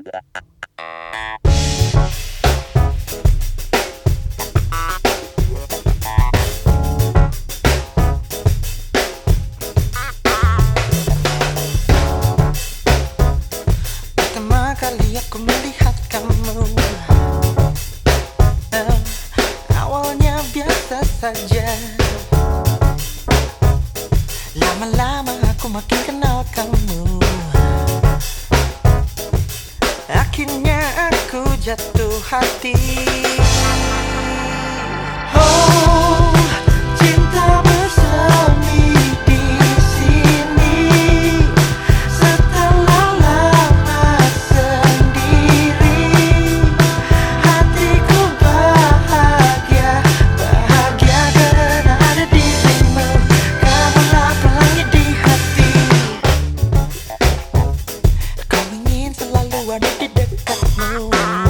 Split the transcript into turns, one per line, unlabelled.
Pertama kali aku melihat kamu. Eh, Awalnya biasa saja. Lama-lama aku makin kenal Akhirnya aku jatuh hati. Oh, you.